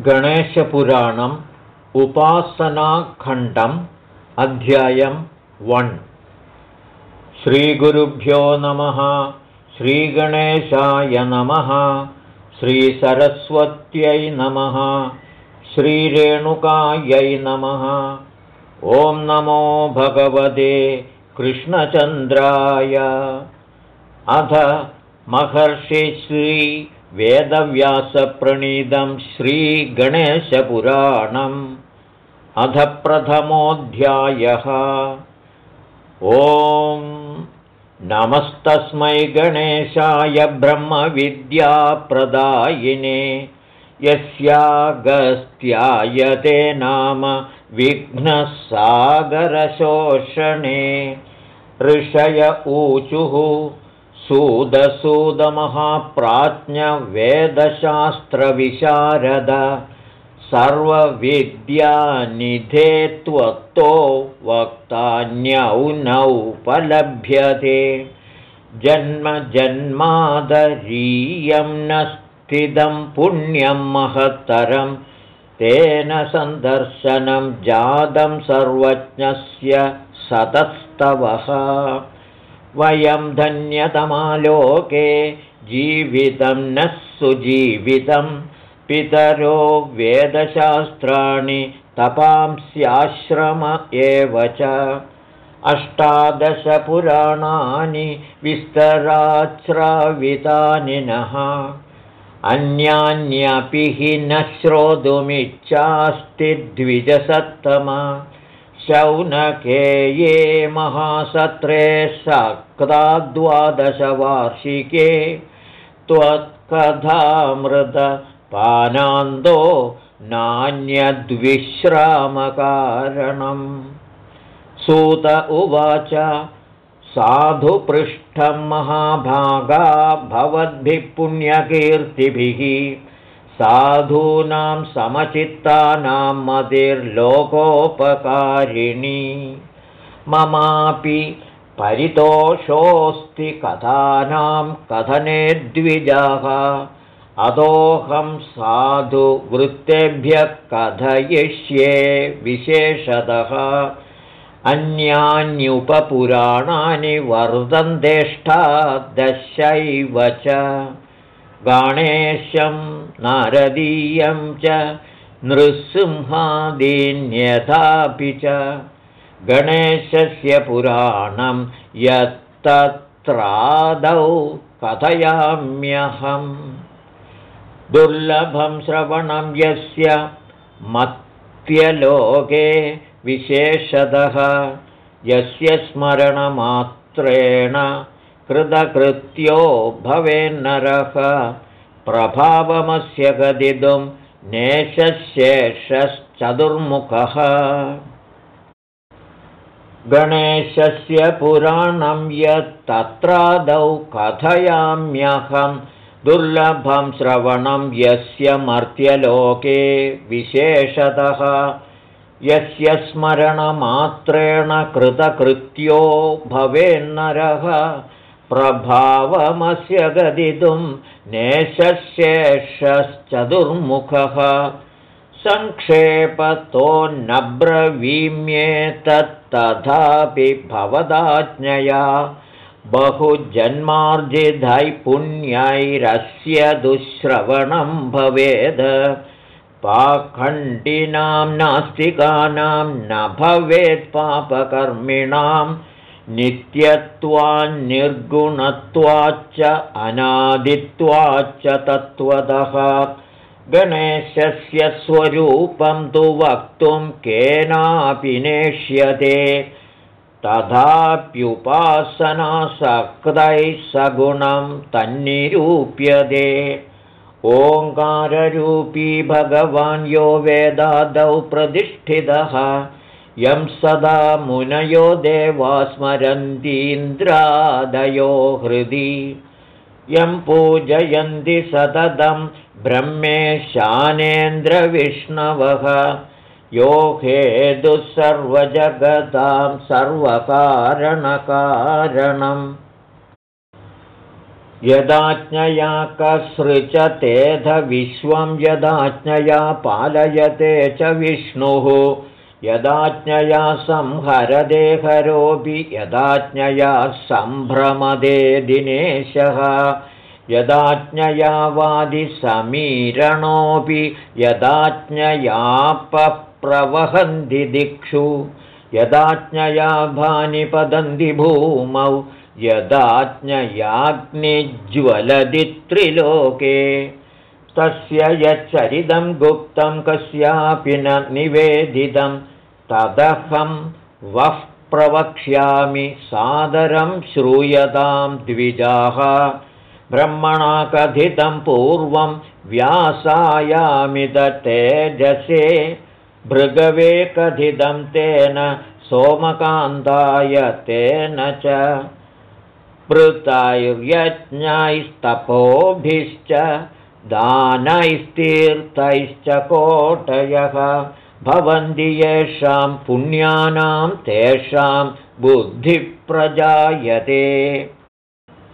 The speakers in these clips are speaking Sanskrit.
गणेशपुराणम् उपासनाखण्डम् अध्यायं वन्। श्रीगुरुभ्यो नमः श्रीगणेशाय नमः श्रीसरस्वत्यै नमः श्रीरेणुकायै नमः। ॐ नमो भगवते कृष्णचन्द्राय। अथ महर्षिश्री वेदव्यासप्रणीतं श्रीगणेशपुराणम् अध प्रथमोऽध्यायः। ॐ नमस्तस्मै गणेशाय ब्रह्मविद्याप्रदायिने। यस्यागस्त्यायते नाम विघ्नसागरशोषणे। ऋषय ऊचुः सुदसूदमहाप्राज्ञवेदशास्त्रविशारद सर्वविद्यानिधे त्वत्तो वक्तान्यौनौपलभ्यते। जन्मजन्मादरीयं न स्थितं पुण्यं महत्तरं तेन सन्दर्शनं जातं सर्वज्ञस्य सतस्तवः वयं धन्यतमालोके जीवितं न सुजीवितं पितरो वेदशास्त्राणि तपांस्याश्रम एव च। अष्टादशपुराणानि विस्तराच्छ्रावितानि नः। अन्यान्यपि हि न श्रोतुमिच्छास्ति द्विजसत्तम शौनके ये महासत्रे सक्ताद्वादशवार्षिके त्वत्कथामृतपानान्दो नान्यद्विश्रामकारणम् सूत उवाच साधुपृष्ठं महाभागा भवद्भिः पुण्यकीर्तिभिः साधूनां समचित्तानां मतिर्लोकोपकारिणी। ममापि परितोषोऽस्ति कथानां कथने द्विजाः। अदोऽहं साधुवृत्तेभ्यः कथयिष्ये विशेषतः। अन्यान्युपपुराणानि वर्धन्तेष्ठादशैव च गणेशं नारदीयं च नृसिंहादीन्यथापि च गणेशस्य पुराणं यत्तत्रादौ कथयाम्यहम्। दुर्लभं श्रवणं यस्य मत्यलोके विशेषतः यस्य स्मरणमात्रेण कृतकृत्यो भवेन्नरः प्रभावमस्य गदितुं नेशशेषश्चतुर्मुखः। गणेशस्य पुराणं यत्तत्रादौ कथयाम्यहं दुर्लभं श्रवणं यस्य मर्त्यलोके विशेषतः। यस्य स्मरणमात्रेण कृतकृत्यो भवेन्नरः प्रभावमस्य गदितुं नेशशेषश्चतुर्मुखः। सङ्क्षेपतो न ब्रवीम्येतत्तथापि भवदाज्ञया। बहुजन्मार्जितैपुण्यैरस्य दुःश्रवणं भवेद्। पाखण्डिनां नास्तिकानां न भवेत् पापकर्मिणां नित्यत्वान्निर्गुणत्वाच्च अनादित्वाच्च तत्त्वतः। गणेशस्य स्वरूपं तु वक्तुं केनापि नेष्यते। तथाप्युपासनासक्तैः सगुणं तन्निरूप्यते। ओङ्काररूपी भगवान् यो वेदादौ प्रतिष्ठितः यं सदा मुनयो देवा स्मरन्तीन्द्रादयो हृदि। यं पूजयन्ति सततं ब्रह्मेशानेन्द्रविष्णवः यो हेतुः सर्वजगतां सर्वकारणकारणम्। यदाज्ञया कसृचतेध विश्वं यदाज्ञया पालयते च विष्णुः यदाज्ञया संहरदेहरोऽपि यदाज्ञया सम्भ्रमदे दिनेशः यदाज्ञया वादिसमीरणोऽपि यदाज्ञयापप्रवहन्ति दिक्षु यदाज्ञया भानि पतन्ति भूमौ यदाज्ञयाग्निज्वलति त्रिलोके तस्य यच्चरितं गुप्तं कस्यापि न निवेदितं तदहं वः प्रवक्ष्यामि सादरं श्रूयतां द्विजाः। ब्रह्मणा कथितं पूर्वं व्यासायामित तेजसे। भृगवे कथितं तेन सोमकान्ताय तेन च। पृतैर्यज्ञैस्तपोभिश्च दानैस्तीर्थैश्च कोटयः भवन्ति येषां पुण्यानां तेषां बुद्धिप्रजायते।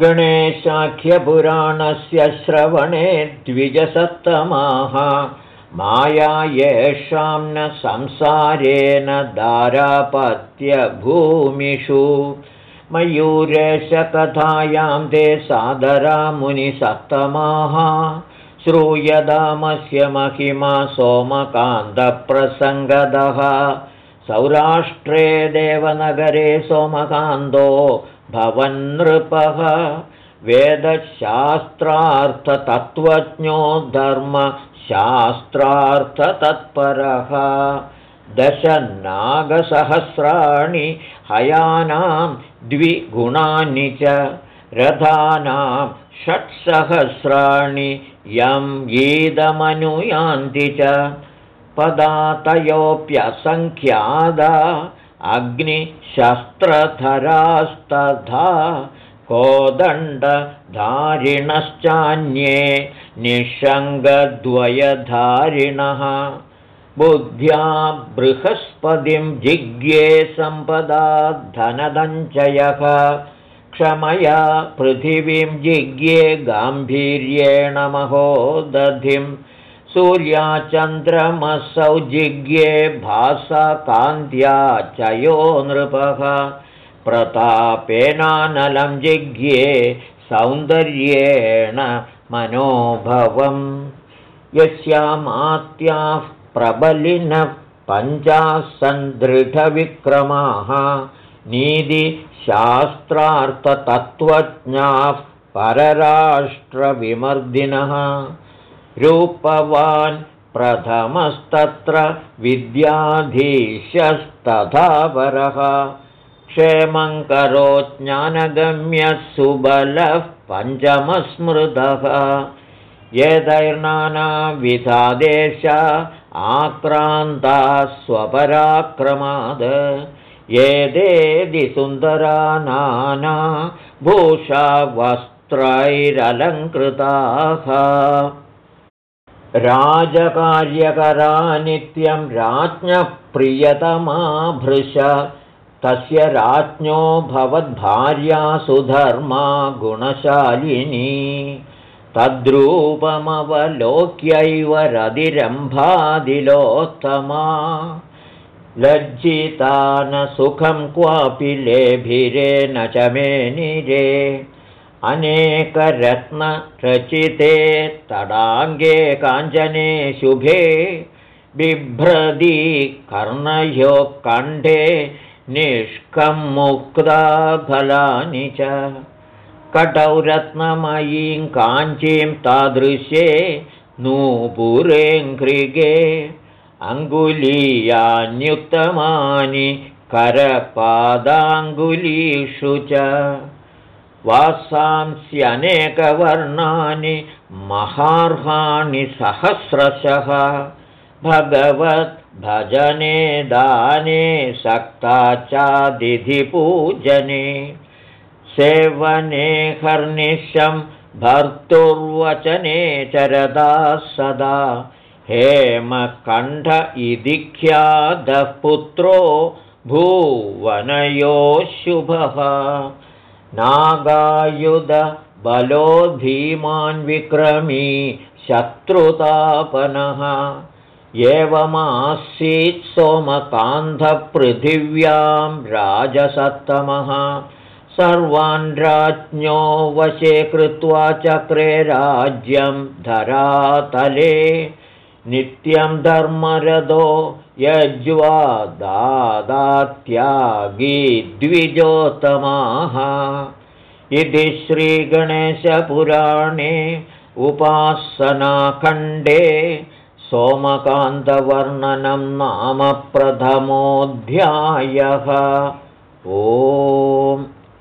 गणेशाख्यपुराणस्य श्रवणे द्विजसत्तमाः माया येषां न संसारेण दारापत्यभूमिषु। मयूरेशकथायां ते सादरा मुनिसत्तमाः श्रूयदामस्य महिमा सोमकान्तप्रसङ्गदः। सौराष्ट्रे देवनगरे सोमकान्तो भवन्नृपः वेदशास्त्रार्थतत्त्वज्ञो धर्मशास्त्रार्थतत्परः। दशनागसहस्राणि हयानां द्विगुणानि च। रथानां षट्सहस्राणि यं गीतमनुयान्ति च पदातयोऽप्यसङ्ख्यादा अग्निशस्त्रधरास्तथा कोदण्डधारिणश्चान्ये निःशङ्गद्वयधारिणः बुद्ध्या बृहस्पतिं जिज्ञे सम्पदा धनदञ्चयः क्षमया पृथिवीं जिज्ञे गाम्भीर्येण महोदधिं। सूर्याचन्द्रमसौ जिज्ञे भासकान्त्या चयो नृपः। प्रतापेनानलं जिज्ञे सौन्दर्येण मनोभवम्। यस्यामात्याः प्रबलिनः पञ्चासन्दृढविक्रमाः नीतिशास्त्रार्थतत्त्वज्ञाः परराष्ट्रविमर्दिनः। रूपवान् प्रथमस्तत्र विद्याधीशस्तथा परः क्षेमङ्करो ज्ञानगम्यः सुबलः पञ्चमस्मृतः। यदैर्नानाविधादेश आक्रान्ता स्वपराक्रमाद येदेदि सुन्दरा नाना भूषा वस्त्रैरलङ्कृताः। राजकार्यकरा नित्यं राज्ञः प्रियतमा भृश तस्य राज्ञो भवद्भार्या सुधर्मा गुणशालिनी। तद्रूपमवलोक्यैव रदिरम्भादिलोत्तमा लज्जिता न सुखं क्वापि लेभिरे न च मेनिरे अनेकरत्नरचिते तडाङ्गे काञ्चने शुभे बिभ्रदी कर्णयो कण्ठे निष्कं मुक्ता फलानि च। कटौ रत्नमयीं काञ्चीं तादृशे नूपुरेङ्घ्रिगे अङ्गुलीयान्युत्तमानि करपादाङ्गुलीषु च वासांस्यनेकवर्णानि महार्हाणि सहस्रशः। भगवद्भजने दाने सक्ता चादिधिपूजने सेवने हर्निशं भर्तुर्वचने चरदा सदा हेमकण्ठ इति ख्यातः पुत्रो भूवनयो शुभः। नागायुध बलो धीमान् विक्रमी शत्रुतापनः। एवमासीत् सोमकान्धपृथिव्यां राजसत्तमः। सर्वान् राज्ञो वशे कृत्वा चक्रे राज्यं धरातले नित्यं धर्मरथो यज्वा दादात्यागी द्विजोत्तमाः। इति श्रीगणेशपुराणे उपासनाखण्डे सोमकान्तवर्णनं नाम प्रथमोऽध्यायः। ओम्